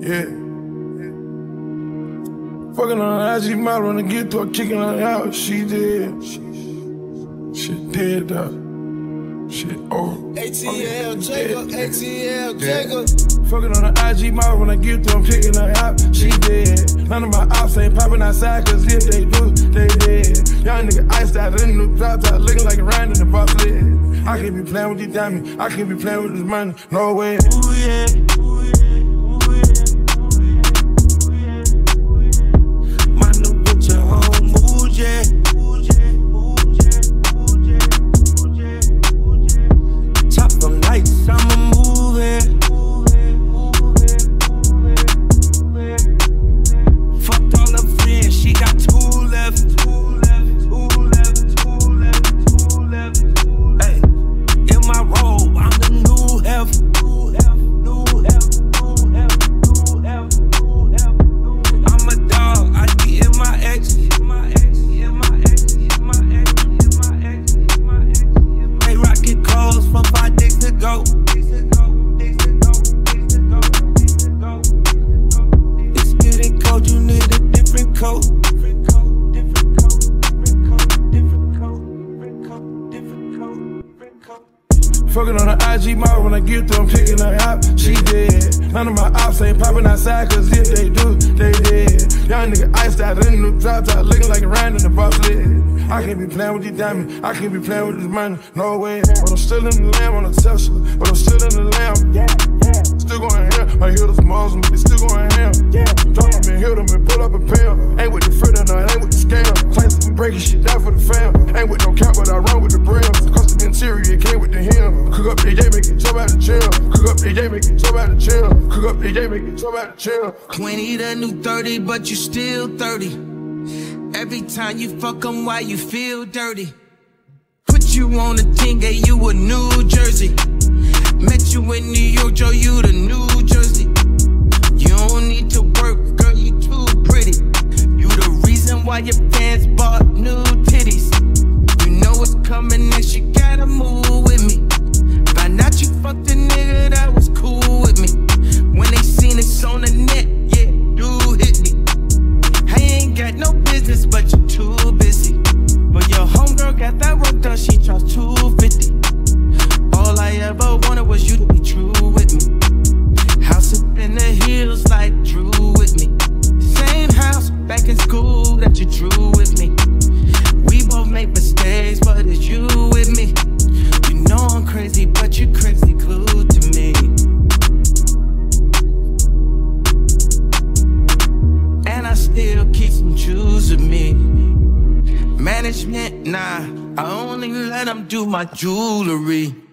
Yeah. Fucking on an IG model when I get to her, kicking her out. She did. She, did, though. Shit, oh. ATL, Jacob, ATL, Jacob. Fucking on the IG model when I get to I'm kicking her out. She dead. None of my ops ain't popping outside, cause if they do, they dead. Young nigga iced out in the new drop top, looking like a round in the box lid. I can't be playing with these diamonds, I can't be playing with this money, no way. Ooh, yeah. Ooh, yeah. Fucking on the IG model when I get through, I'm picking her out. She dead. None of my ops ain't popping outside, cause if they do, they dead. Young nigga iced out in the drop top, looking like a round in the box lid. I can't be playing with these diamonds, I can't be playing with this money, no way. But I'm still in the lamb on a Tesla, but I'm still in the lamb. Yeah, yeah. Still going ham, hear the Muslim, they still going ham. Yeah, drop them and hit them and pull up a pill. Ain't with the friend or ain't with the scam. Classic, breaking shit down for the fam. Ain't with no cap, but I run with the brim. Day, make it jump out the chill. Cook up the jump out the chill. 20 the new 30, but you still 30. Every time you fuck them, why you feel dirty? Put you on a team, gave you a New Jersey. Met you in New York, Joe, you the New Jersey. You don't need to work, girl, you too pretty. You the reason why your fans still keep some jewels with me. Management, nah, I only let them do my jewelry.